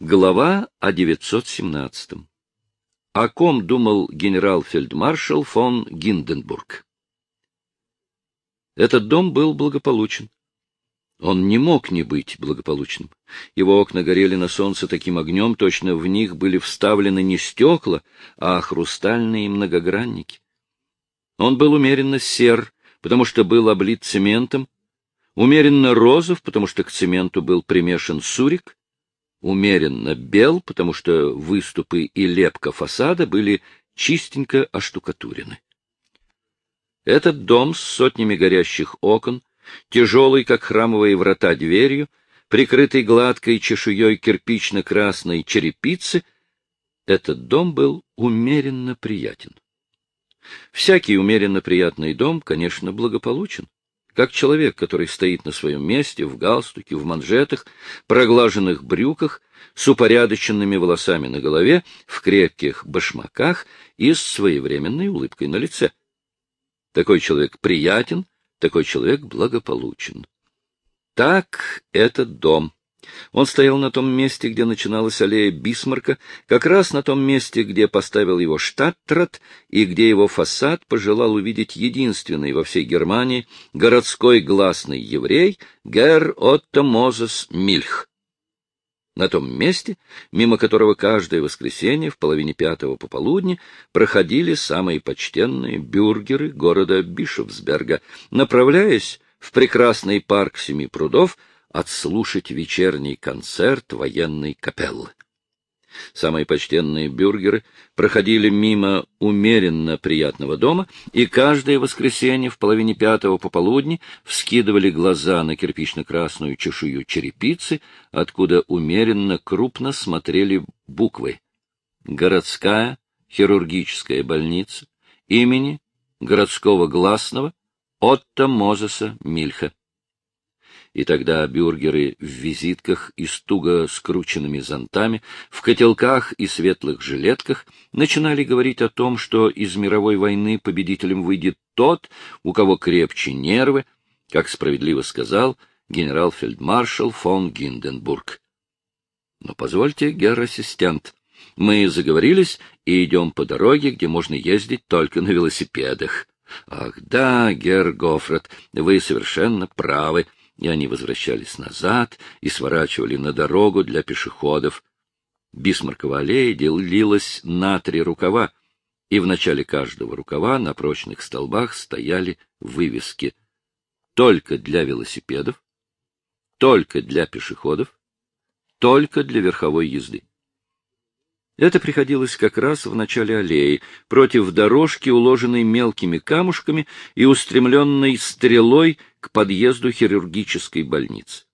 Глава о 917. О ком думал генерал-фельдмаршал фон Гинденбург? Этот дом был благополучен. Он не мог не быть благополучным. Его окна горели на солнце таким огнем, точно в них были вставлены не стекла, а хрустальные многогранники. Он был умеренно сер, потому что был облит цементом, умеренно розов, потому что к цементу был примешан сурик, умеренно бел, потому что выступы и лепка фасада были чистенько оштукатурены. Этот дом с сотнями горящих окон, тяжелый, как храмовые врата, дверью, прикрытый гладкой чешуей кирпично-красной черепицы, этот дом был умеренно приятен. Всякий умеренно приятный дом, конечно, благополучен как человек, который стоит на своем месте, в галстуке, в манжетах, проглаженных брюках, с упорядоченными волосами на голове, в крепких башмаках и с своевременной улыбкой на лице. Такой человек приятен, такой человек благополучен. Так этот дом. Он стоял на том месте, где начиналась аллея Бисмарка, как раз на том месте, где поставил его Штаттрат и где его фасад пожелал увидеть единственный во всей Германии городской гласный еврей Гер Отто Мозес Мильх. На том месте, мимо которого каждое воскресенье в половине пятого пополудни проходили самые почтенные бюргеры города Бишофсберга, направляясь в прекрасный парк Семи прудов — отслушать вечерний концерт военной капеллы. Самые почтенные бюргеры проходили мимо умеренно приятного дома, и каждое воскресенье в половине пятого пополудни вскидывали глаза на кирпично-красную чешую черепицы, откуда умеренно крупно смотрели буквы «Городская хирургическая больница» имени городского гласного Отто Мозеса Мильха и тогда бюргеры в визитках и с туго скрученными зонтами, в котелках и светлых жилетках начинали говорить о том, что из мировой войны победителем выйдет тот, у кого крепче нервы, как справедливо сказал генерал-фельдмаршал фон Гинденбург. Но позвольте, герр-ассистент, мы заговорились и идем по дороге, где можно ездить только на велосипедах. Ах да, герр Гофрат, вы совершенно правы, — и они возвращались назад и сворачивали на дорогу для пешеходов. Бисмаркова аллея делилась на три рукава, и в начале каждого рукава на прочных столбах стояли вывески «Только для велосипедов», «Только для пешеходов», «Только для верховой езды». Это приходилось как раз в начале аллеи, против дорожки, уложенной мелкими камушками и устремленной стрелой к подъезду хирургической больницы.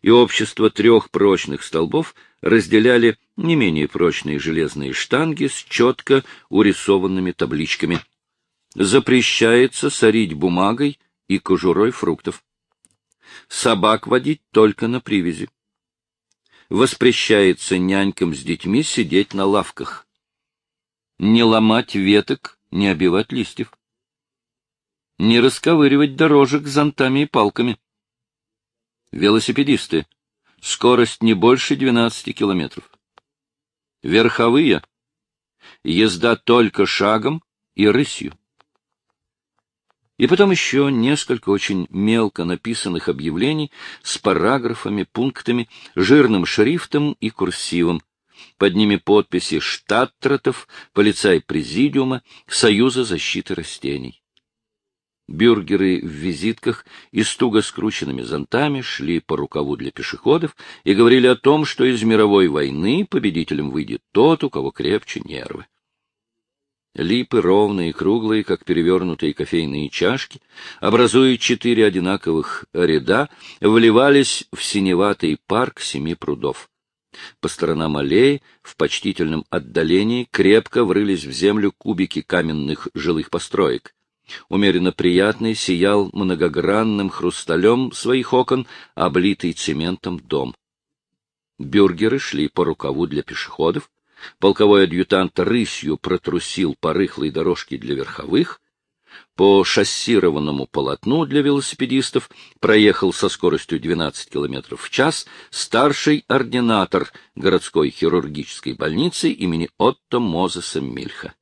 И общество трех прочных столбов разделяли не менее прочные железные штанги с четко урисованными табличками. Запрещается сорить бумагой и кожурой фруктов. Собак водить только на привязи воспрещается нянькам с детьми сидеть на лавках. Не ломать веток, не обивать листьев. Не расковыривать дорожек зонтами и палками. Велосипедисты. Скорость не больше 12 километров. Верховые. Езда только шагом и рысью. И потом еще несколько очень мелко написанных объявлений с параграфами, пунктами, жирным шрифтом и курсивом. Под ними подписи штаттратов, полицай президиума, Союза защиты растений. Бюргеры в визитках и с туго скрученными зонтами шли по рукаву для пешеходов и говорили о том, что из мировой войны победителем выйдет тот, у кого крепче нервы. Липы, ровные и круглые, как перевернутые кофейные чашки, образуя четыре одинаковых ряда, вливались в синеватый парк семи прудов. По сторонам аллеи, в почтительном отдалении, крепко врылись в землю кубики каменных жилых построек. Умеренно приятный сиял многогранным хрусталем своих окон, облитый цементом дом. Бюргеры шли по рукаву для пешеходов, Полковой адъютант рысью протрусил по рыхлой дорожке для верховых, по шоссированному полотну для велосипедистов проехал со скоростью 12 км в час старший ординатор городской хирургической больницы имени Отто Мозеса Мильха.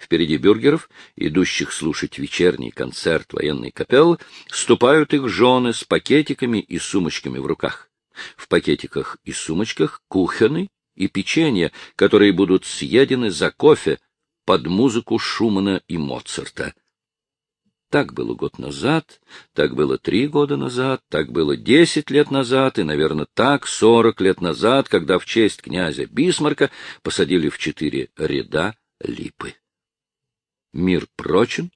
Впереди бюргеров, идущих слушать вечерний концерт военной капеллы, ступают их жены с пакетиками и сумочками в руках. В пакетиках и сумочках кухоны и печенье, которые будут съедены за кофе под музыку Шумана и Моцарта. Так было год назад, так было три года назад, так было десять лет назад и, наверное, так сорок лет назад, когда в честь князя Бисмарка посадили в четыре ряда липы. Мир прочен,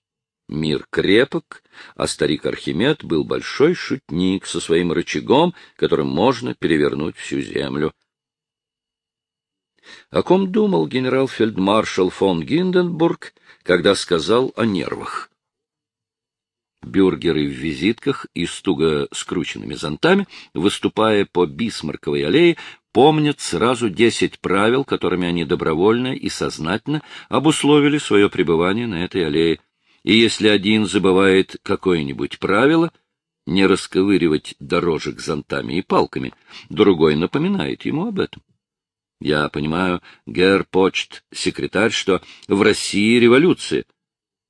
мир крепок, а старик Архимед был большой шутник со своим рычагом, которым можно перевернуть всю землю. О ком думал генерал-фельдмаршал фон Гинденбург, когда сказал о нервах? Бюргеры в визитках и с туго скрученными зонтами, выступая по Бисмарковой аллее, помнят сразу десять правил, которыми они добровольно и сознательно обусловили свое пребывание на этой аллее. И если один забывает какое-нибудь правило, не расковыривать дорожек зонтами и палками, другой напоминает ему об этом. Я понимаю, Герр Почт, секретарь, что в России революция.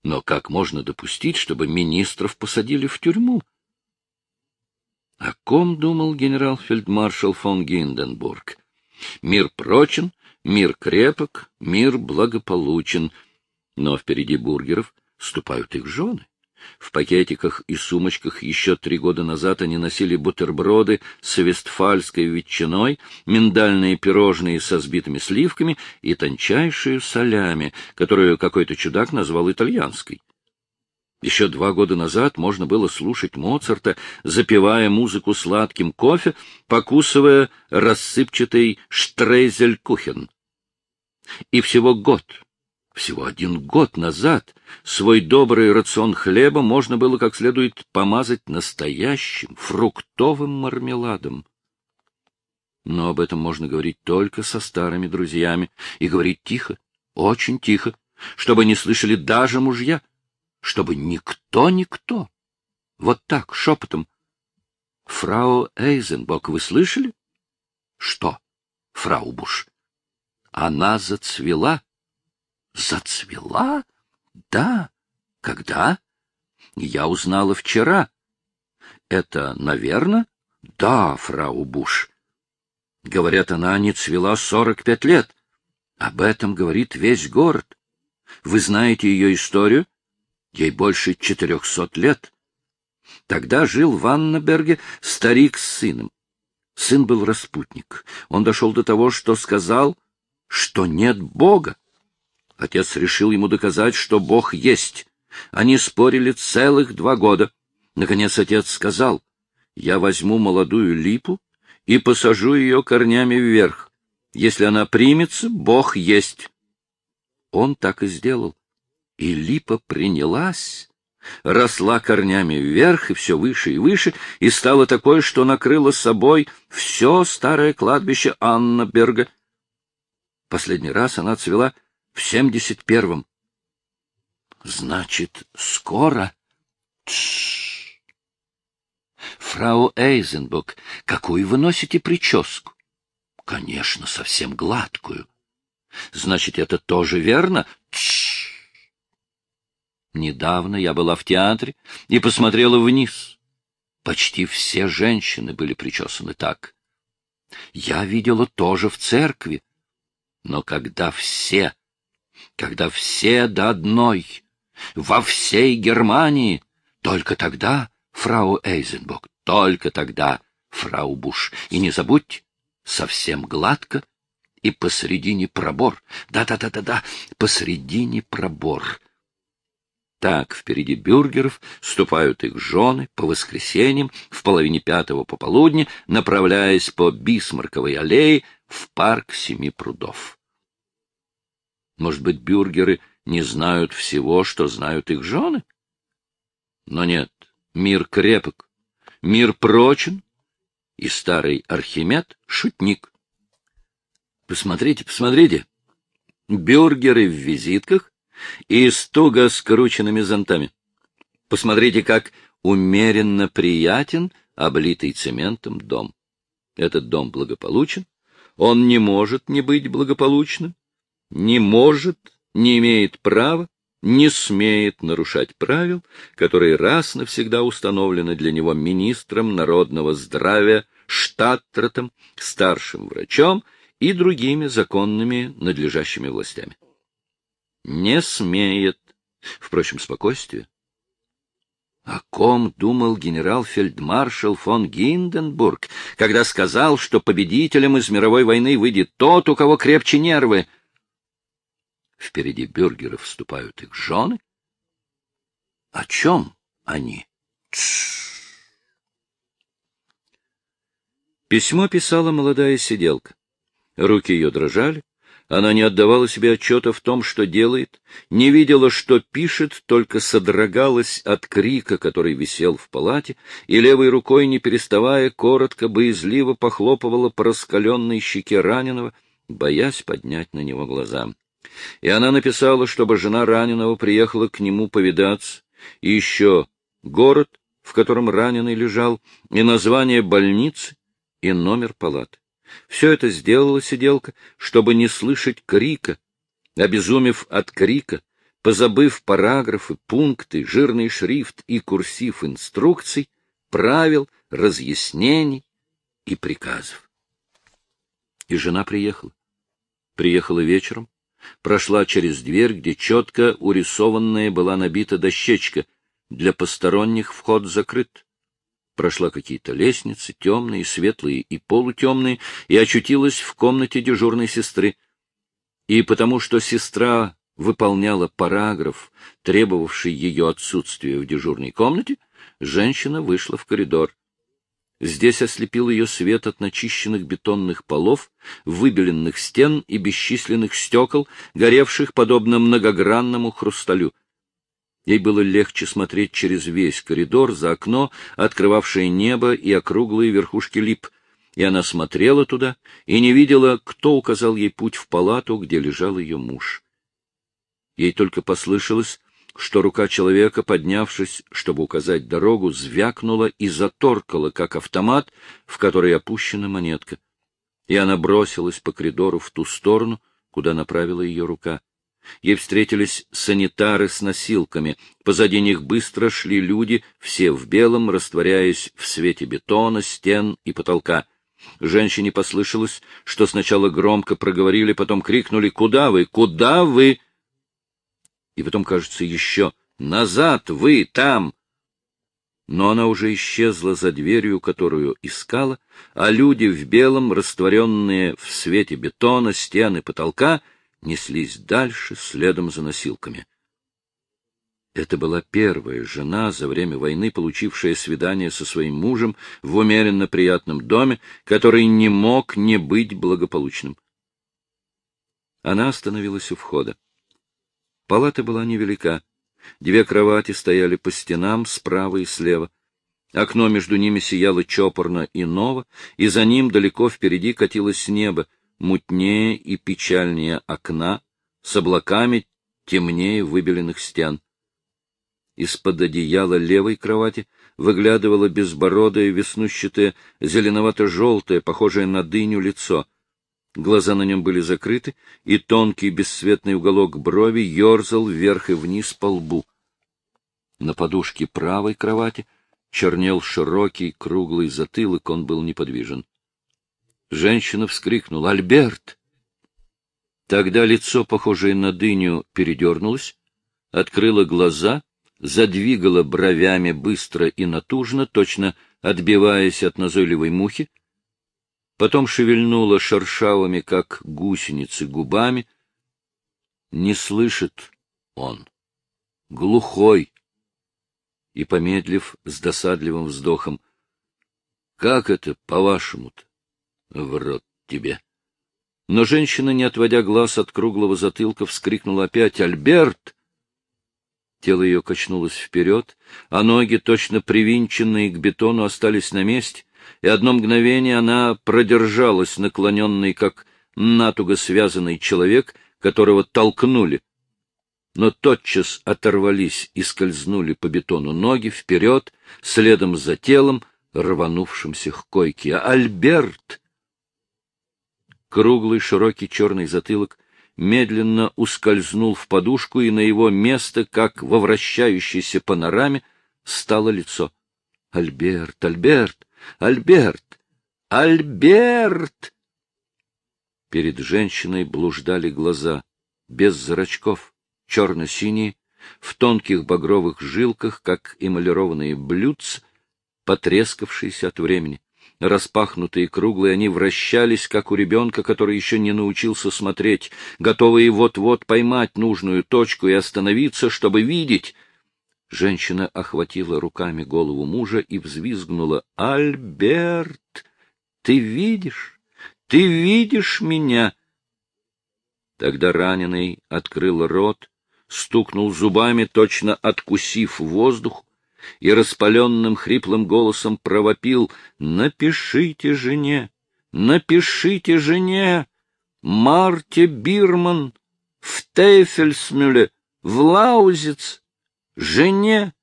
Но как можно допустить, чтобы министров посадили в тюрьму? О ком думал генерал-фельдмаршал фон Гинденбург? Мир прочен, мир крепок, мир благополучен. Но впереди бургеров ступают их жены. В пакетиках и сумочках еще три года назад они носили бутерброды с вестфальской ветчиной, миндальные пирожные со сбитыми сливками и тончайшую солями, которую какой-то чудак назвал итальянской. Еще два года назад можно было слушать Моцарта, запивая музыку сладким кофе, покусывая рассыпчатый штрейзелькухен. И всего год, всего один год назад свой добрый рацион хлеба можно было как следует помазать настоящим фруктовым мармеладом. Но об этом можно говорить только со старыми друзьями, и говорить тихо, очень тихо, чтобы не слышали даже мужья — чтобы никто-никто. Вот так, шепотом. Фрау Эйзенбок, вы слышали? Что, фрау Буш? Она зацвела. Зацвела? Да. Когда? Я узнала вчера. Это, наверное? Да, фрау Буш. Говорят, она не цвела сорок пять лет. Об этом говорит весь город. Вы знаете ее историю? Ей больше четырехсот лет. Тогда жил в Аннаберге старик с сыном. Сын был распутник. Он дошел до того, что сказал, что нет Бога. Отец решил ему доказать, что Бог есть. Они спорили целых два года. Наконец отец сказал, я возьму молодую липу и посажу ее корнями вверх. Если она примется, Бог есть. Он так и сделал и липа принялась, росла корнями вверх и все выше и выше, и стала такой, что накрыла собой все старое кладбище Аннаберга. Последний раз она цвела в семьдесят первом. Значит, скоро? Тш. Фрау Эйзенбук, какую вы носите прическу? Конечно, совсем гладкую. Значит, это тоже верно? Тш. Недавно я была в театре и посмотрела вниз. Почти все женщины были причесаны так. Я видела тоже в церкви. Но когда все, когда все до одной, во всей Германии, только тогда, фрау Эйзенбок, только тогда, фрау Буш. И не забудьте, совсем гладко и посредине пробор. Да-да-да-да-да, посредине пробор. Так впереди бюргеров ступают их жены по воскресеньям в половине пятого пополудни, направляясь по Бисмарковой аллее в парк Семи прудов. Может быть, бюргеры не знают всего, что знают их жены? Но нет, мир крепок, мир прочен, и старый Архимед — шутник. Посмотрите, посмотрите, бюргеры в визитках и с туго скрученными зонтами. Посмотрите, как умеренно приятен облитый цементом дом. Этот дом благополучен, он не может не быть благополучным, не может, не имеет права, не смеет нарушать правил, которые раз навсегда установлены для него министром народного здравия, штаттратом, старшим врачом и другими законными надлежащими властями. Не смеет. Впрочем, спокойствие. О ком думал генерал-фельдмаршал фон Гинденбург, когда сказал, что победителем из мировой войны выйдет тот, у кого крепче нервы? Впереди бюргеров вступают их жены. О чем они? Письмо писала молодая сиделка. Руки ее дрожали, она не отдавала себе отчета в том, что делает, не видела, что пишет, только содрогалась от крика, который висел в палате, и левой рукой, не переставая, коротко, боязливо похлопывала по раскаленной щеке раненого, боясь поднять на него глаза. И она написала, чтобы жена раненого приехала к нему повидаться, и еще город, в котором раненый лежал, и название больницы, и номер палаты. Все это сделала сиделка, чтобы не слышать крика, обезумев от крика, позабыв параграфы, пункты, жирный шрифт и курсив инструкций, правил, разъяснений и приказов. И жена приехала. Приехала вечером, прошла через дверь, где четко урисованная была набита дощечка «Для посторонних вход закрыт» прошла какие-то лестницы, темные, светлые и полутемные, и очутилась в комнате дежурной сестры. И потому что сестра выполняла параграф, требовавший ее отсутствия в дежурной комнате, женщина вышла в коридор. Здесь ослепил ее свет от начищенных бетонных полов, выбеленных стен и бесчисленных стекол, горевших подобно многогранному хрусталю. Ей было легче смотреть через весь коридор за окно, открывавшее небо и округлые верхушки лип, и она смотрела туда и не видела, кто указал ей путь в палату, где лежал ее муж. Ей только послышалось, что рука человека, поднявшись, чтобы указать дорогу, звякнула и заторкала, как автомат, в который опущена монетка. И она бросилась по коридору в ту сторону, куда направила ее рука. Ей встретились санитары с носилками. Позади них быстро шли люди, все в белом, растворяясь в свете бетона, стен и потолка. Женщине послышалось, что сначала громко проговорили, потом крикнули «Куда вы? Куда вы?» И потом, кажется, еще «Назад! Вы! Там!» Но она уже исчезла за дверью, которую искала, а люди в белом, растворенные в свете бетона, стены, потолка — неслись дальше следом за носилками. Это была первая жена за время войны, получившая свидание со своим мужем в умеренно приятном доме, который не мог не быть благополучным. Она остановилась у входа. Палата была невелика. Две кровати стояли по стенам справа и слева. Окно между ними сияло чопорно и ново, и за ним далеко впереди катилось небо, мутнее и печальнее окна, с облаками темнее выбеленных стен. Из-под одеяла левой кровати выглядывало безбородое, веснущатое, зеленовато-желтое, похожее на дыню лицо. Глаза на нем были закрыты, и тонкий бесцветный уголок брови ерзал вверх и вниз по лбу. На подушке правой кровати чернел широкий круглый затылок, он был неподвижен. Женщина вскрикнула «Альберт!». Тогда лицо, похожее на дыню, передернулось, открыло глаза, задвигало бровями быстро и натужно, точно отбиваясь от назойливой мухи, потом шевельнула шершавыми, как гусеницы, губами. Не слышит он. Глухой. И, помедлив с досадливым вздохом, — Как это, по-вашему-то? В рот тебе. Но женщина, не отводя глаз от круглого затылка, вскрикнула опять «Альберт!». Тело ее качнулось вперед, а ноги, точно привинченные к бетону, остались на месте, и одно мгновение она продержалась, наклоненной, как натуго связанный человек, которого толкнули. но тотчас оторвались и скользнули по бетону ноги вперед, следом за телом, рванувшимся к койке. «Альберт!» Круглый широкий черный затылок медленно ускользнул в подушку, и на его место, как во вращающейся панораме, стало лицо. «Альберт! Альберт! Альберт! Альберт!» Перед женщиной блуждали глаза, без зрачков, черно-синие, в тонких багровых жилках, как эмалированные блюдца, потрескавшиеся от времени. Распахнутые круглые, они вращались, как у ребенка, который еще не научился смотреть, готовые вот-вот поймать нужную точку и остановиться, чтобы видеть. Женщина охватила руками голову мужа и взвизгнула. — Альберт, ты видишь? Ты видишь меня? Тогда раненый открыл рот, стукнул зубами, точно откусив воздух, и распаленным хриплым голосом провопил «Напишите жене! Напишите жене! Марте Бирман в Тейфельсмюле, в Лаузиц, жене,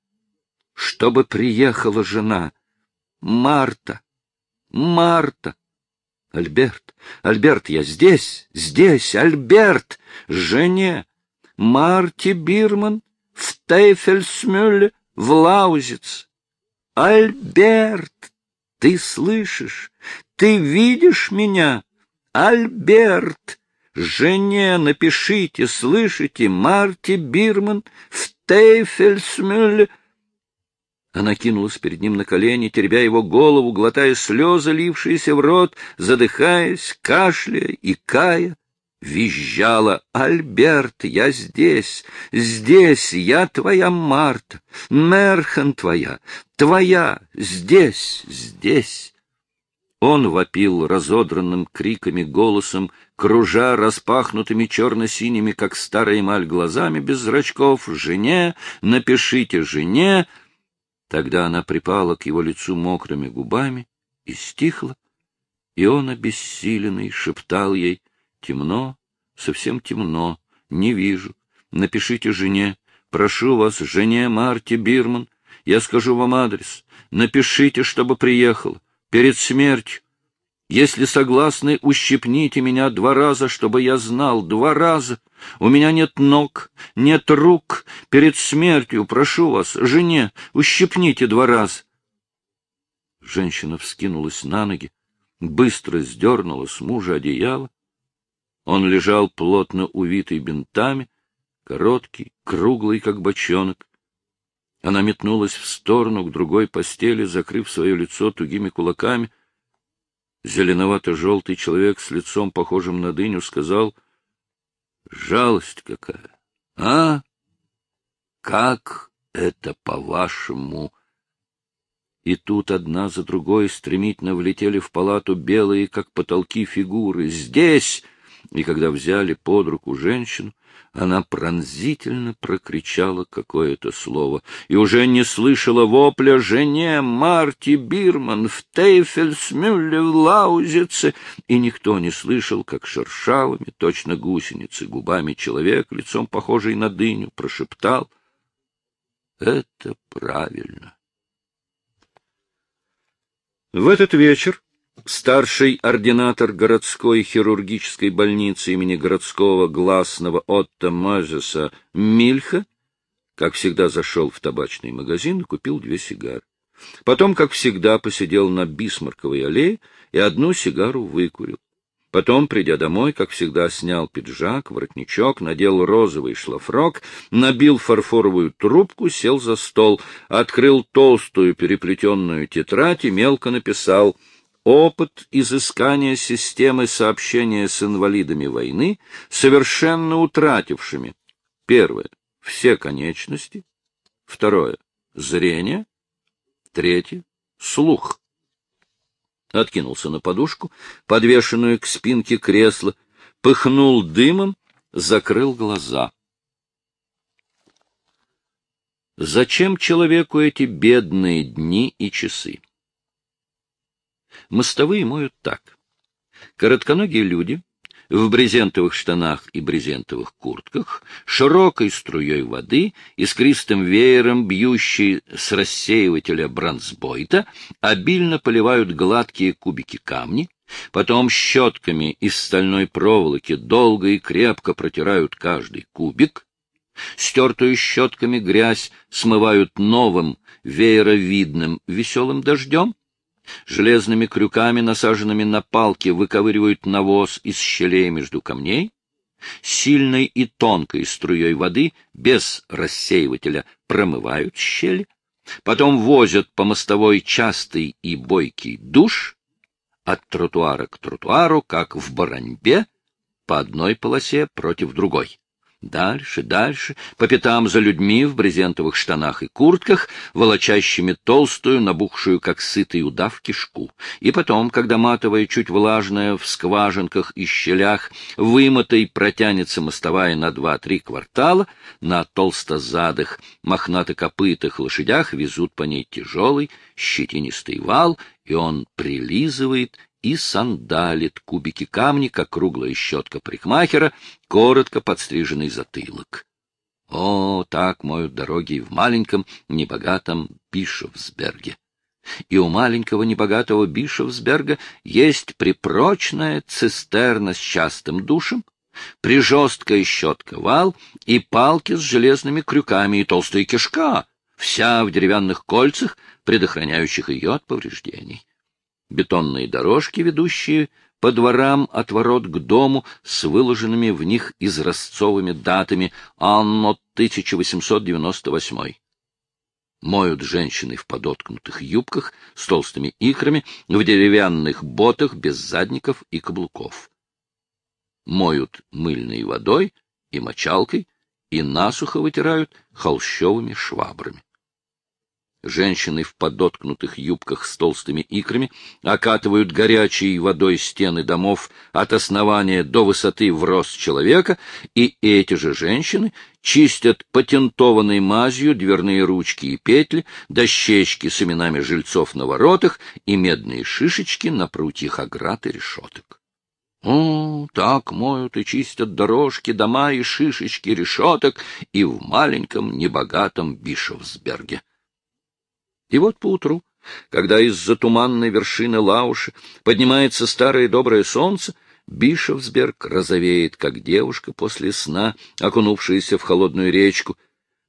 чтобы приехала жена! Марта! Марта! Альберт, Альберт, я здесь, здесь, Альберт, жене, Марти Бирман в Тейфельсмюлле, в Лаузиц. Альберт, ты слышишь, ты видишь меня? Альберт, жене напишите, слышите, Марти Бирман в Тейфельсмюлле, она кинулась перед ним на колени, теребя его голову, глотая слезы, лившиеся в рот, задыхаясь, кашляя и кая. Визжала «Альберт, я здесь, здесь, я твоя Марта, Мерхан твоя, твоя, здесь, здесь». Он вопил разодранным криками голосом, кружа распахнутыми черно-синими, как старая эмаль, глазами без зрачков, «Жене, напишите жене!» Тогда она припала к его лицу мокрыми губами и стихла, и он, обессиленный, шептал ей «Темно, совсем темно, не вижу. Напишите жене, прошу вас, жене Марте Бирман, я скажу вам адрес. Напишите, чтобы приехала, перед смертью. Если согласны, ущипните меня два раза, чтобы я знал, два раза. У меня нет ног, нет рук. Перед смертью, прошу вас, жене, ущипните два раза. Женщина вскинулась на ноги, быстро сдернула с мужа одеяло. Он лежал плотно увитый бинтами, короткий, круглый, как бочонок. Она метнулась в сторону к другой постели, закрыв свое лицо тугими кулаками — Зеленовато-желтый человек с лицом, похожим на дыню, сказал, — Жалость какая! А? Как это, по-вашему? И тут одна за другой стремительно влетели в палату белые, как потолки, фигуры. «Здесь!» И когда взяли под руку женщину, она пронзительно прокричала какое-то слово и уже не слышала вопля жене Марти Бирман в Тейфельсмюлле в Лаузице, и никто не слышал, как шершавыми, точно гусеницы, губами человек, лицом похожий на дыню, прошептал «Это правильно». В этот вечер старший ординатор городской хирургической больницы имени городского гласного Отто Мозеса Мильха, как всегда зашел в табачный магазин и купил две сигары. Потом, как всегда, посидел на Бисмарковой аллее и одну сигару выкурил. Потом, придя домой, как всегда, снял пиджак, воротничок, надел розовый шлафрок, набил фарфоровую трубку, сел за стол, открыл толстую переплетенную тетрадь и мелко написал — опыт изыскания системы сообщения с инвалидами войны, совершенно утратившими первое — все конечности, второе — зрение, третье — слух. Откинулся на подушку, подвешенную к спинке кресла, пыхнул дымом, закрыл глаза. Зачем человеку эти бедные дни и часы? Мостовые моют так. Коротконогие люди в брезентовых штанах и брезентовых куртках, широкой струей воды, искристым веером, бьющей с рассеивателя бронзбойта, обильно поливают гладкие кубики камни, потом щетками из стальной проволоки долго и крепко протирают каждый кубик, стертую щетками грязь смывают новым, вееровидным, веселым дождем, железными крюками, насаженными на палки, выковыривают навоз из щелей между камней, сильной и тонкой струей воды, без рассеивателя, промывают щели, потом возят по мостовой частый и бойкий душ, от тротуара к тротуару, как в бараньбе, по одной полосе против другой. Дальше, дальше, по пятам за людьми в брезентовых штанах и куртках, волочащими толстую, набухшую, как сытый удав, кишку. И потом, когда матовая, чуть влажная, в скважинках и щелях, вымотой протянется мостовая на два-три квартала, на толстозадых, мохнато-копытых лошадях везут по ней тяжелый, щетинистый вал, и он прилизывает и сандалит кубики камня, как круглая щетка парикмахера, коротко подстриженный затылок. О, так моют дороги в маленьком, небогатом Бишофсберге. И у маленького небогатого Бишофсберга есть припрочная цистерна с частым душем, прижесткая щетка вал и палки с железными крюками и толстая кишка, вся в деревянных кольцах, предохраняющих ее от повреждений бетонные дорожки, ведущие по дворам от ворот к дому с выложенными в них изразцовыми датами «Анно 1898». Моют женщины в подоткнутых юбках с толстыми икрами, в деревянных ботах без задников и каблуков. Моют мыльной водой и мочалкой и насухо вытирают холщовыми швабрами. Женщины в подоткнутых юбках с толстыми икрами окатывают горячей водой стены домов от основания до высоты в рост человека, и эти же женщины чистят патентованной мазью дверные ручки и петли, дощечки с именами жильцов на воротах и медные шишечки на прутьях оград и решеток. О, так моют и чистят дорожки, дома и шишечки решеток и в маленьком небогатом Бишевсберге. И вот поутру, когда из-за туманной вершины Лауши поднимается старое доброе солнце, Бишевсберг розовеет, как девушка после сна, окунувшаяся в холодную речку.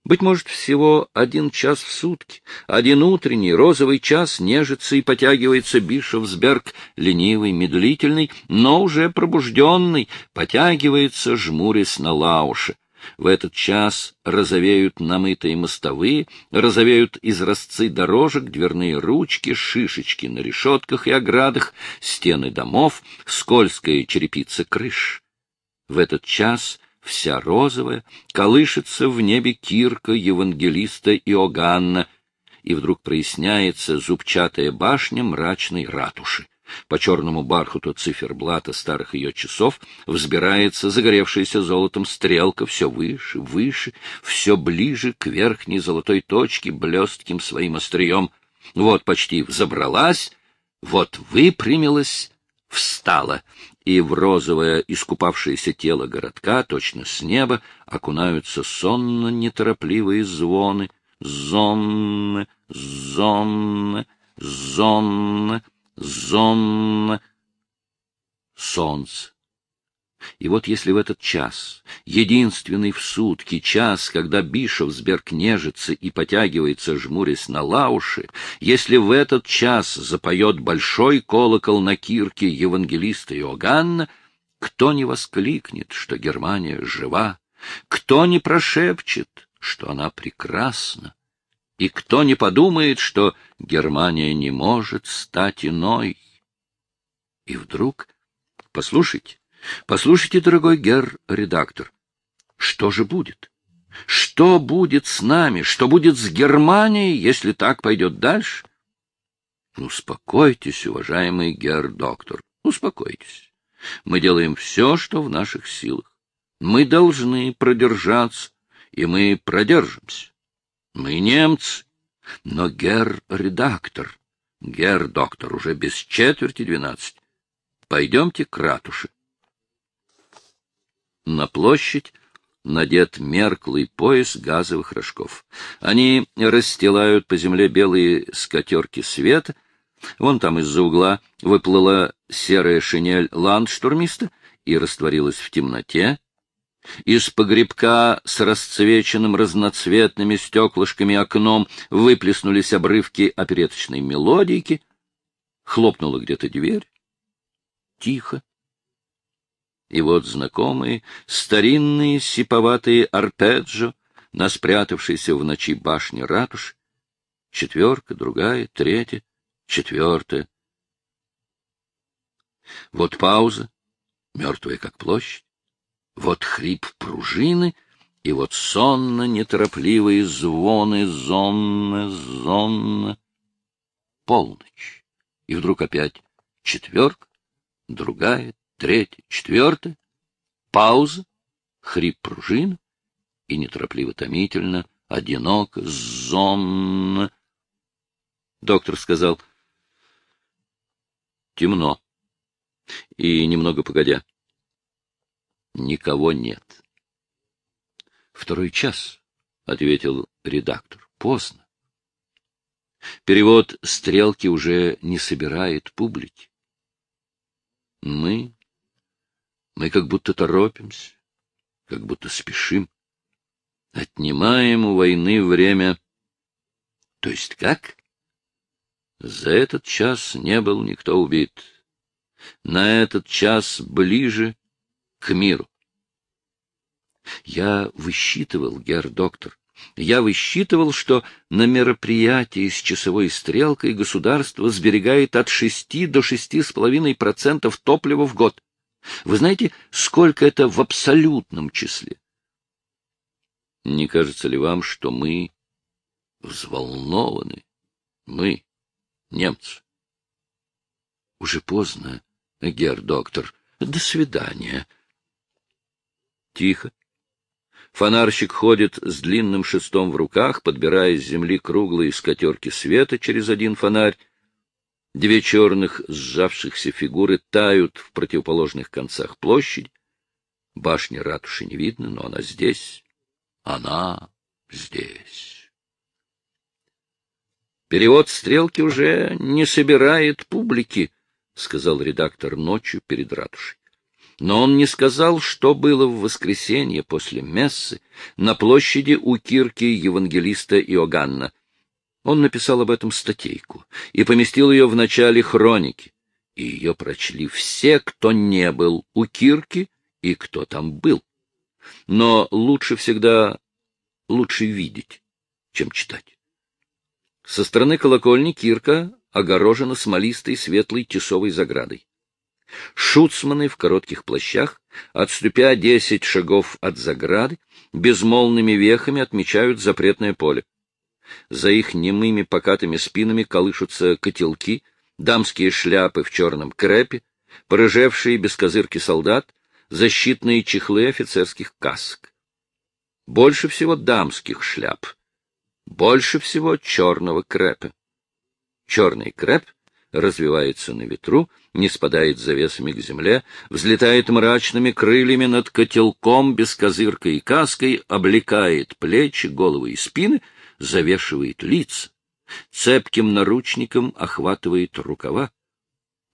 Быть может, всего один час в сутки, один утренний розовый час нежится и потягивается Бишевсберг, ленивый, медлительный, но уже пробужденный, потягивается, жмурясь на Лауше. В этот час розовеют намытые мостовые, розовеют изразцы дорожек, дверные ручки, шишечки на решетках и оградах, стены домов, скользкая черепица крыш. В этот час вся розовая колышется в небе кирка евангелиста Иоганна, и вдруг проясняется зубчатая башня мрачной ратуши. По черному бархату циферблата старых ее часов взбирается загоревшаяся золотом стрелка все выше, выше, все ближе к верхней золотой точке блестким своим острием. Вот почти взобралась, вот выпрямилась, встала, и в розовое искупавшееся тело городка, точно с неба, окунаются сонно-неторопливые звоны. Зонны, зонны, зонны зон... солнце. И вот если в этот час, единственный в сутки час, когда Бишевсберг нежится и потягивается, жмурясь на лауши, если в этот час запоет большой колокол на кирке евангелиста Иоганна, кто не воскликнет, что Германия жива, кто не прошепчет, что она прекрасна, и кто не подумает, что Германия не может стать иной. И вдруг, послушайте, послушайте, дорогой гер-редактор, что же будет? Что будет с нами? Что будет с Германией, если так пойдет дальше? Успокойтесь, уважаемый гер-доктор, успокойтесь. Мы делаем все, что в наших силах. Мы должны продержаться, и мы продержимся. Мы немцы, но гер-редактор, гер-доктор уже без четверти двенадцать. Пойдемте к ратуше. На площадь надет мерклый пояс газовых рожков. Они расстилают по земле белые скатерки света. Вон там из-за угла выплыла серая шинель ландштурмиста и растворилась в темноте. Из погребка с расцвеченным разноцветными стеклышками окном выплеснулись обрывки опереточной мелодийки. Хлопнула где-то дверь. Тихо. И вот знакомые старинные сиповатые арпеджио на спрятавшейся в ночи башне ратуши. Четверка, другая, третья, четвертая. Вот пауза, мертвая как площадь. Вот хрип пружины, и вот сонно-неторопливые звоны зонна, зонна. Полночь. И вдруг опять четверка, другая, третья, четвертая, пауза, хрип пружин и неторопливо-томительно, одиноко, зонно. Доктор сказал, темно. И немного погодя, никого нет. Второй час, — ответил редактор, — поздно. Перевод стрелки уже не собирает публики. Мы мы как будто торопимся, как будто спешим. Отнимаем у войны время. То есть как? За этот час не был никто убит. На этот час ближе к миру. Я высчитывал, герр-доктор, я высчитывал, что на мероприятии с часовой стрелкой государство сберегает от шести до шести с половиной процентов топлива в год. Вы знаете, сколько это в абсолютном числе? Не кажется ли вам, что мы взволнованы? Мы, немцы. Уже поздно, гер-доктор. До свидания. Тихо. Фонарщик ходит с длинным шестом в руках, подбирая с земли круглые скатерки света через один фонарь, Две черных сжавшихся фигуры тают в противоположных концах площади. Башни ратуши не видно, но она здесь. Она здесь. Перевод стрелки уже не собирает публики, — сказал редактор ночью перед ратушей. Но он не сказал, что было в воскресенье после мессы на площади у кирки евангелиста Иоганна. Он написал об этом статейку и поместил ее в начале хроники, и ее прочли все, кто не был у Кирки и кто там был. Но лучше всегда лучше видеть, чем читать. Со стороны колокольни Кирка огорожена смолистой светлой тесовой заградой. Шуцманы в коротких плащах, отступя десять шагов от заграды, безмолвными вехами отмечают запретное поле. За их немыми покатыми спинами колышутся котелки, дамские шляпы в черном крепе, порыжевшие без козырки солдат, защитные чехлы офицерских касок. Больше всего дамских шляп, больше всего черного крепа. Черный креп развивается на ветру, не спадает завесами к земле, взлетает мрачными крыльями над котелком без козырка и каской, облекает плечи, головы и спины — завешивает лица, цепким наручником охватывает рукава,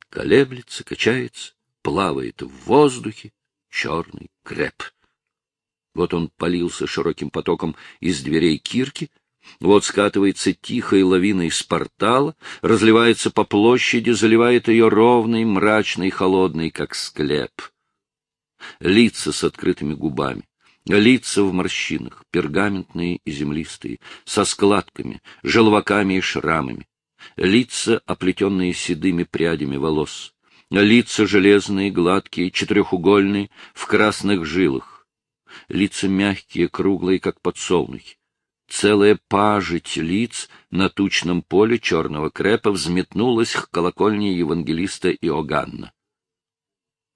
колеблется, качается, плавает в воздухе черный креп. Вот он полился широким потоком из дверей кирки, вот скатывается тихой лавиной с портала, разливается по площади, заливает ее ровной, мрачной, холодной, как склеп. Лица с открытыми губами, Лица в морщинах, пергаментные и землистые, со складками, желваками и шрамами. Лица, оплетенные седыми прядями волос. Лица железные, гладкие, четырехугольные, в красных жилах. Лица мягкие, круглые, как подсолнухи. Целая пажить лиц на тучном поле черного крепа взметнулась к колокольне евангелиста Иоганна.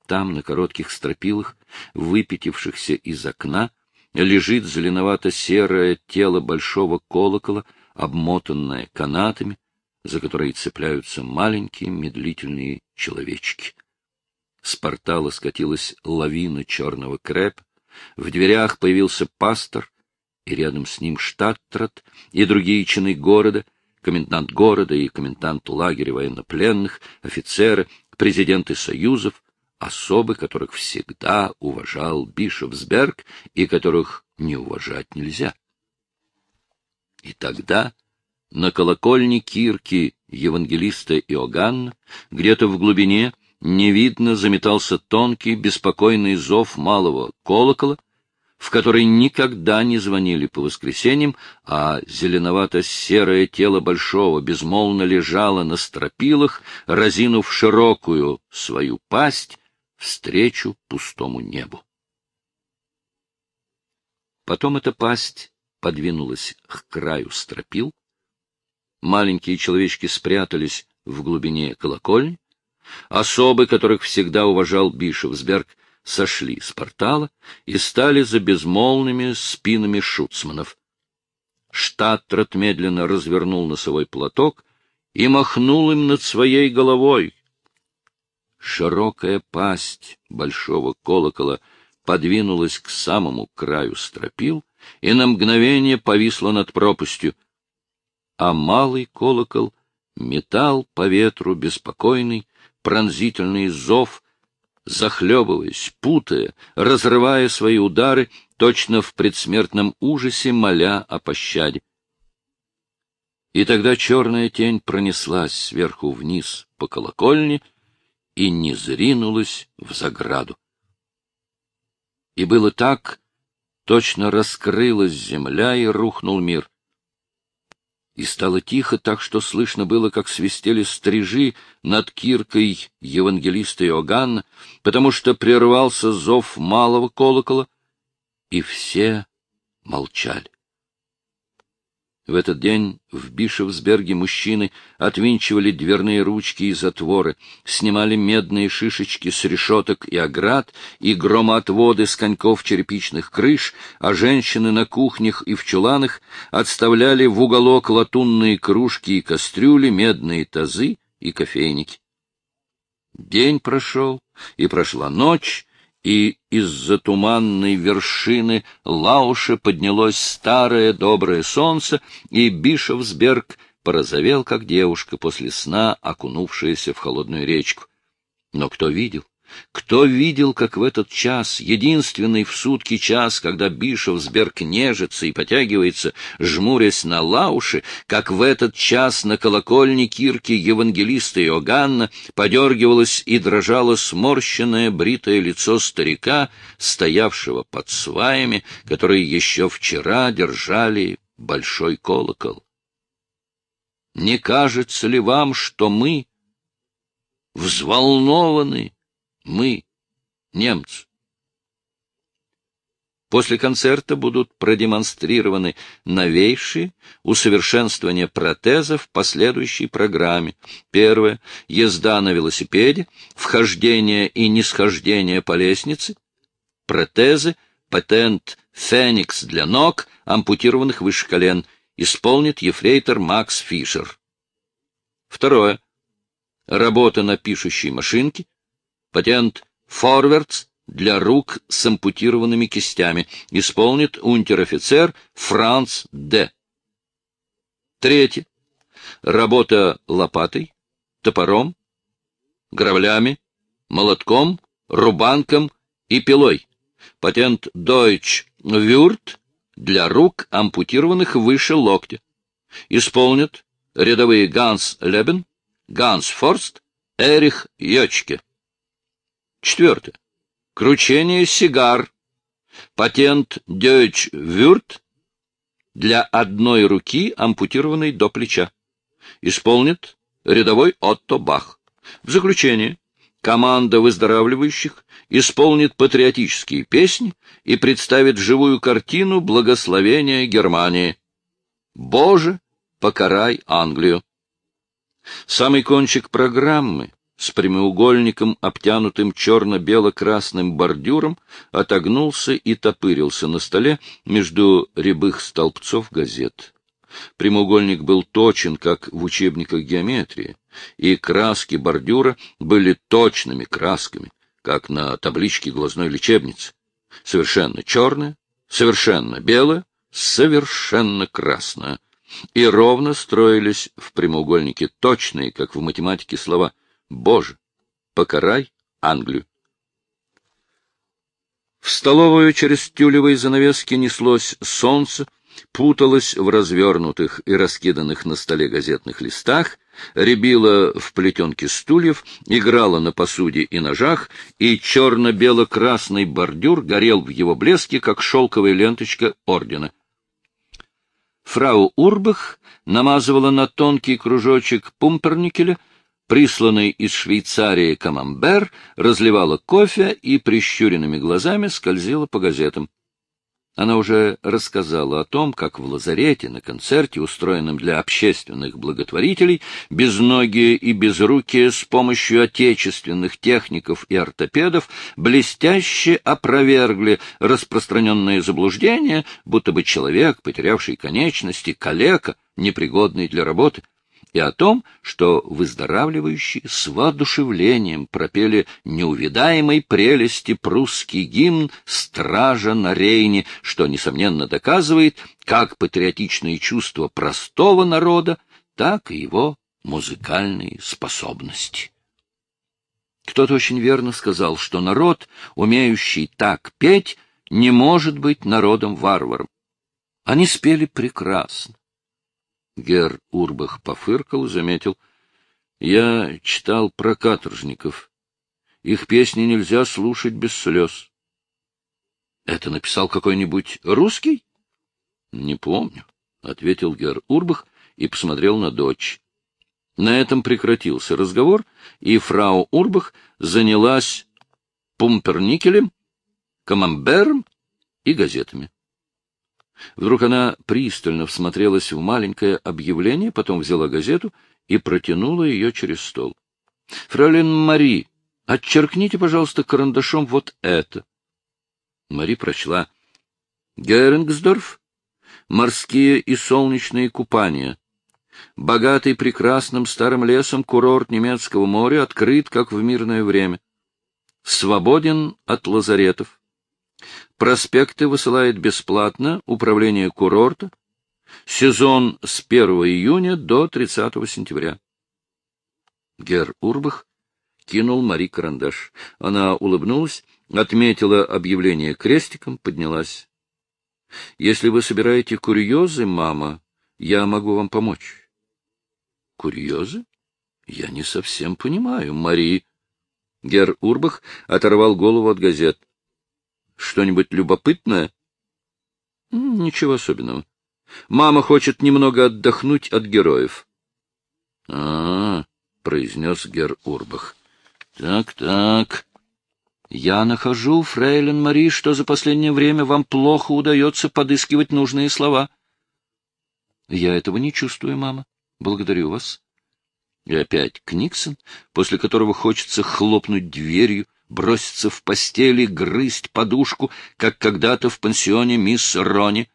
Там, на коротких стропилах, выпятившихся из окна, лежит зеленовато-серое тело большого колокола, обмотанное канатами, за которые цепляются маленькие медлительные человечки. С портала скатилась лавина черного крэп, В дверях появился пастор, и рядом с ним штаттрат и другие чины города, комендант города и комендант лагеря военнопленных, офицеры, президенты союзов, особы, которых всегда уважал Бишофсберг и которых не уважать нельзя. И тогда на колокольне кирки евангелиста Иоганна, где-то в глубине, невидно заметался тонкий, беспокойный зов малого колокола, в который никогда не звонили по воскресеньям, а зеленовато-серое тело большого безмолвно лежало на стропилах, разинув широкую свою пасть встречу пустому небу. Потом эта пасть подвинулась к краю стропил, маленькие человечки спрятались в глубине колокольни, особы, которых всегда уважал Бишевсберг, сошли с портала и стали за безмолвными спинами шуцманов. Штаттрат медленно развернул носовой платок и махнул им над своей головой. Широкая пасть большого колокола подвинулась к самому краю стропил и на мгновение повисла над пропастью, а малый колокол метал по ветру беспокойный, пронзительный зов, захлебываясь, путая, разрывая свои удары, точно в предсмертном ужасе моля о пощаде. И тогда черная тень пронеслась сверху вниз по колокольне и не зринулась в заграду. И было так, точно раскрылась земля и рухнул мир. И стало тихо так, что слышно было, как свистели стрижи над киркой евангелиста Иоганна, потому что прервался зов малого колокола, и все молчали. В этот день в Бишевсберге мужчины отвинчивали дверные ручки и затворы, снимали медные шишечки с решеток и оград и громоотводы с коньков черепичных крыш, а женщины на кухнях и в чуланах отставляли в уголок латунные кружки и кастрюли, медные тазы и кофейники. День прошел, и прошла ночь, и из-за туманной вершины Лауша поднялось старое доброе солнце, и Бишовсберг порозовел, как девушка после сна, окунувшаяся в холодную речку. Но кто видел? Кто видел, как в этот час, единственный в сутки час, когда Бишевсберг нежится и потягивается, жмурясь на лауши, как в этот час на колокольне кирки евангелиста Иоганна подергивалось и дрожало сморщенное бритое лицо старика, стоявшего под сваями, которые еще вчера держали большой колокол? Не кажется ли вам, что мы взволнованы, мы, немцы. После концерта будут продемонстрированы новейшие усовершенствования протезов в последующей программе. Первое — езда на велосипеде, вхождение и нисхождение по лестнице, протезы, патент «Феникс» для ног, ампутированных выше колен, исполнит ефрейтор Макс Фишер. Второе — работа на пишущей машинке, Патент «Форвардс» для рук с ампутированными кистями исполнит унтер-офицер Франц Д. Третье. Работа лопатой, топором, граблями, молотком, рубанком и пилой. Патент Deutsch Würt для рук, ампутированных выше локтя. Исполнят рядовые Ганс Лебен, Ганс Форст, Эрих Йочке. Четвертое. Кручение сигар. Патент Deutsch Würt для одной руки, ампутированной до плеча. Исполнит рядовой Отто Бах. В заключение. Команда выздоравливающих исполнит патриотические песни и представит живую картину благословения Германии. «Боже, покарай Англию!» Самый кончик программы с прямоугольником, обтянутым черно-бело-красным бордюром, отогнулся и топырился на столе между рябых столбцов газет. Прямоугольник был точен, как в учебниках геометрии, и краски бордюра были точными красками, как на табличке глазной лечебницы. Совершенно черное, совершенно белое, совершенно красное. И ровно строились в прямоугольнике точные, как в математике, слова «Боже, покарай Англию». В столовую через тюлевые занавески неслось солнце, путалось в развернутых и раскиданных на столе газетных листах, рябила в плетенке стульев, играла на посуде и ножах, и черно-бело-красный бордюр горел в его блеске, как шелковая ленточка ордена. Фрау Урбах намазывала на тонкий кружочек пумперникеля, присланный из Швейцарии камамбер, разливала кофе и прищуренными глазами скользила по газетам. Она уже рассказала о том, как в лазарете на концерте, устроенном для общественных благотворителей, безногие и безрукие с помощью отечественных техников и ортопедов блестяще опровергли распространенные заблуждения, будто бы человек, потерявший конечности, калека, непригодный для работы и о том, что выздоравливающие с воодушевлением пропели неувидаемой прелести прусский гимн «Стража на Рейне», что, несомненно, доказывает как патриотичные чувства простого народа, так и его музыкальные способности. Кто-то очень верно сказал, что народ, умеющий так петь, не может быть народом-варваром. Они спели прекрасно Гер Урбах пофыркал и заметил. — Я читал про каторжников. Их песни нельзя слушать без слез. — Это написал какой-нибудь русский? — Не помню, — ответил Гер Урбах и посмотрел на дочь. На этом прекратился разговор, и фрау Урбах занялась пумперникелем, камамбером и газетами. Вдруг она пристально всмотрелась в маленькое объявление, потом взяла газету и протянула ее через стол. — Фролин Мари, отчеркните, пожалуйста, карандашом вот это. Мари прочла. — Герингсдорф. Морские и солнечные купания. Богатый прекрасным старым лесом курорт немецкого моря открыт, как в мирное время. Свободен от лазаретов Проспекты высылает бесплатно управление курорта. Сезон с 1 июня до 30 сентября. Гер Урбах кинул Мари карандаш. Она улыбнулась, отметила объявление крестиком, поднялась. — Если вы собираете курьезы, мама, я могу вам помочь. — Курьезы? Я не совсем понимаю, Мари. Гер Урбах оторвал голову от газет. Что-нибудь любопытное? Ничего особенного. Мама хочет немного отдохнуть от героев. А, -а, -а произнес Гер Урбах. Так, так. Я нахожу, фрейлин Мари, что за последнее время вам плохо удается подыскивать нужные слова. Я этого не чувствую, мама. Благодарю вас. И опять Книксон, после которого хочется хлопнуть дверью, броситься в постели, грызть подушку, как когда-то в пансионе мисс Рони.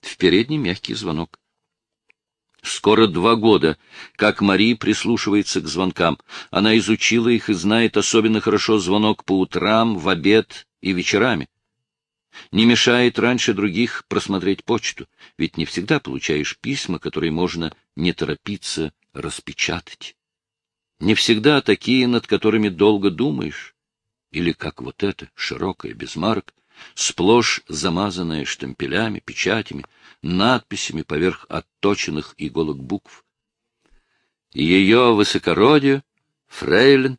В передний мягкий звонок. Скоро два года, как Мари прислушивается к звонкам. Она изучила их и знает особенно хорошо звонок по утрам, в обед и вечерами. Не мешает раньше других просмотреть почту, ведь не всегда получаешь письма, которые можно не торопиться распечатать. Не всегда такие, над которыми долго думаешь. Или как вот это, широкая, без марок, сплошь замазанная штемпелями, печатями, надписями поверх отточенных иголок букв. Ее высокородие, фрейлин.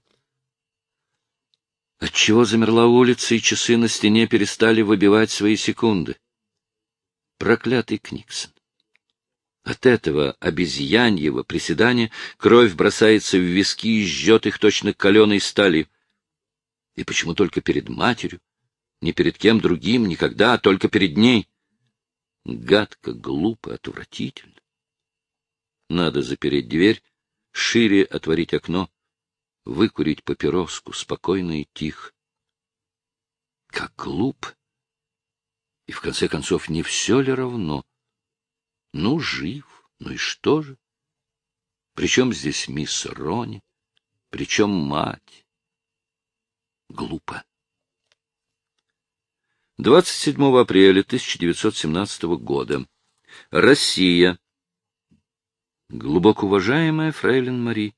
Отчего замерла улица, и часы на стене перестали выбивать свои секунды? Проклятый Книксон. От этого обезьяньего приседания кровь бросается в виски и жжет их точно каленой стали. И почему только перед матерью? Не перед кем другим, никогда, а только перед ней. Гадко, глупо, отвратительно. Надо запереть дверь, шире отворить окно, выкурить папироску, спокойно и тихо. Как глупо! И в конце концов, не все ли равно? Ну, жив, ну и что же? Причем здесь мисс Рони? Причем мать? Глупо. 27 апреля 1917 года. Россия. Глубоко уважаемая фрейлин Мари,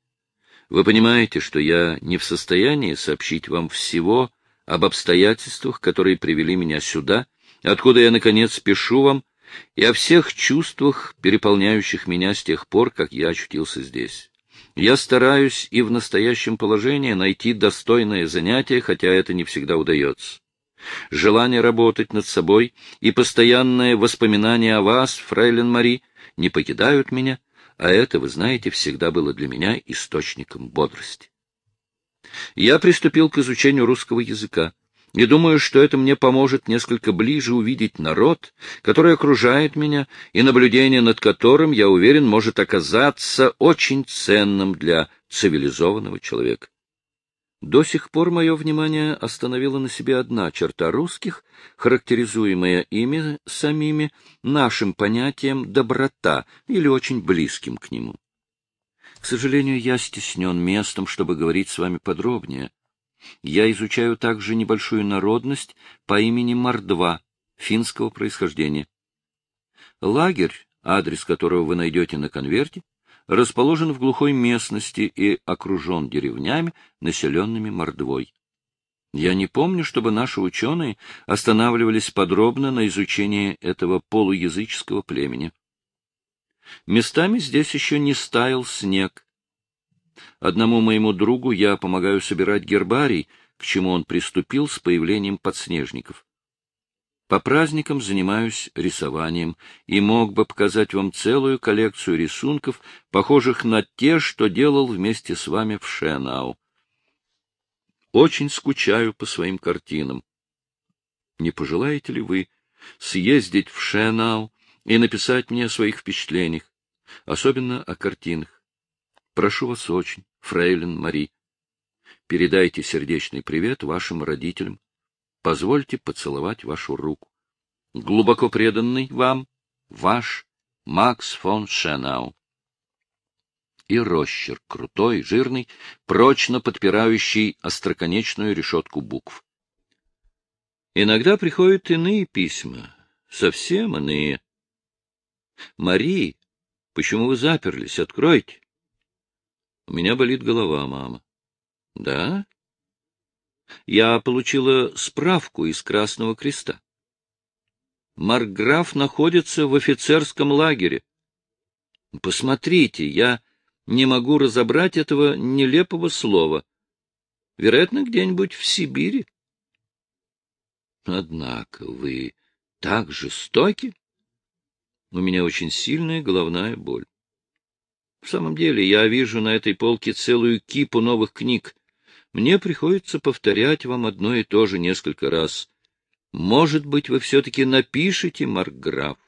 вы понимаете, что я не в состоянии сообщить вам всего об обстоятельствах, которые привели меня сюда, откуда я, наконец, пишу вам, и о всех чувствах, переполняющих меня с тех пор, как я очутился здесь. Я стараюсь и в настоящем положении найти достойное занятие, хотя это не всегда удается. Желание работать над собой и постоянное воспоминание о вас, фрейлин Мари, не покидают меня, а это, вы знаете, всегда было для меня источником бодрости. Я приступил к изучению русского языка и думаю, что это мне поможет несколько ближе увидеть народ, который окружает меня, и наблюдение над которым, я уверен, может оказаться очень ценным для цивилизованного человека. До сих пор мое внимание остановила на себе одна черта русских, характеризуемая ими самими нашим понятием «доброта» или очень близким к нему. К сожалению, я стеснен местом, чтобы говорить с вами подробнее. Я изучаю также небольшую народность по имени Мордва, финского происхождения. Лагерь, адрес которого вы найдете на конверте, расположен в глухой местности и окружен деревнями, населенными мордвой. Я не помню, чтобы наши ученые останавливались подробно на изучении этого полуязыческого племени. Местами здесь еще не стаял снег. Одному моему другу я помогаю собирать гербарий, к чему он приступил с появлением подснежников. По праздникам занимаюсь рисованием и мог бы показать вам целую коллекцию рисунков, похожих на те, что делал вместе с вами в Шенау. Очень скучаю по своим картинам. Не пожелаете ли вы съездить в Шенау и написать мне о своих впечатлениях, особенно о картинах? Прошу вас очень, фрейлин Мари. Передайте сердечный привет вашим родителям, Позвольте поцеловать вашу руку. Глубоко преданный вам, ваш Макс фон Шенау. И росчерк крутой, жирный, прочно подпирающий остроконечную решетку букв. Иногда приходят иные письма, совсем иные. Мари, почему вы заперлись? Откройте. У меня болит голова, мама. Да? Я получила справку из Красного Креста. Маркграф находится в офицерском лагере. Посмотрите, я не могу разобрать этого нелепого слова. Вероятно, где-нибудь в Сибири. Однако вы так жестоки. У меня очень сильная головная боль. В самом деле, я вижу на этой полке целую кипу новых книг. Мне приходится повторять вам одно и то же несколько раз. Может быть, вы все-таки напишете, Маркграф.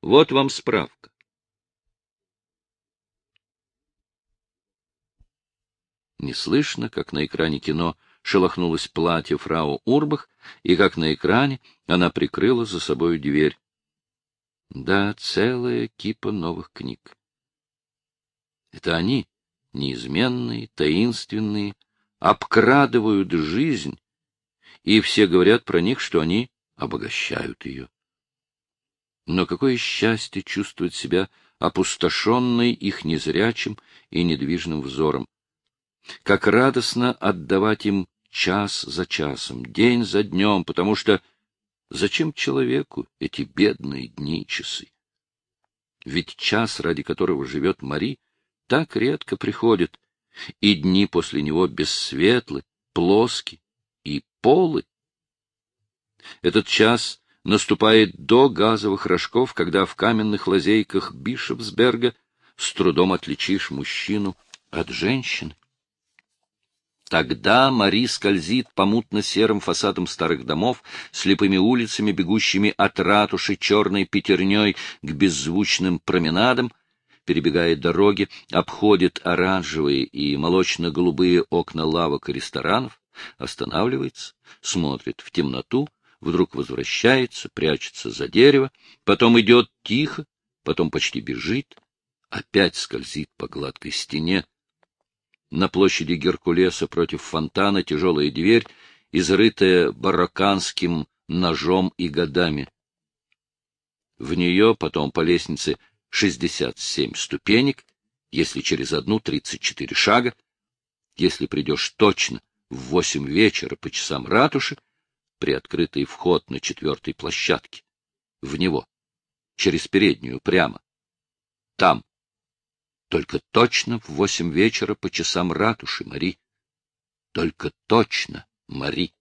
Вот вам справка. Не слышно, как на экране кино шелохнулось платье фрау Урбах, и как на экране она прикрыла за собой дверь. Да, целая кипа новых книг. Это они, неизменные, таинственные, обкрадывают жизнь, и все говорят про них, что они обогащают ее. Но какое счастье чувствовать себя опустошенной их незрячим и недвижным взором. Как радостно отдавать им час за часом, день за днем, потому что зачем человеку эти бедные дни и часы? Ведь час, ради которого живет Мари, так редко приходит, и дни после него бессветлы, плоски и полы. Этот час наступает до газовых рожков, когда в каменных лазейках Бишопсберга с трудом отличишь мужчину от женщины. Тогда Мари скользит по мутно-серым фасадам старых домов, слепыми улицами, бегущими от ратуши черной пятерней к беззвучным променадам, перебегает дороги, обходит оранжевые и молочно-голубые окна лавок и ресторанов, останавливается, смотрит в темноту, вдруг возвращается, прячется за дерево, потом идет тихо, потом почти бежит, опять скользит по гладкой стене. На площади Геркулеса против фонтана тяжелая дверь, изрытая бароканским ножом и годами. В нее потом по лестнице 67 ступенек, если через одну 34 шага. Если придешь точно в восемь вечера по часам ратуши, приоткрытый вход на четвертой площадке, в него, через переднюю прямо. Там. Только точно в восемь вечера по часам ратуши, Мари. Только точно, Мари.